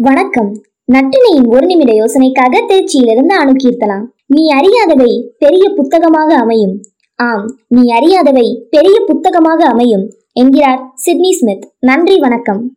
வணக்கம். நட்டினையின் ஒரு நிமிட யோசனைக்காக திருச்சியிலிருந்து அணுகீர்த்தலாம் நீ அறியாதவை பெரிய புத்தகமாக அமையும். ஆம் நீ அறியாதவை பெரிய புத்தகமாக அமையும் என்கிறார் சிட்னி ஸ்மித். நன்றி வணக்கம்.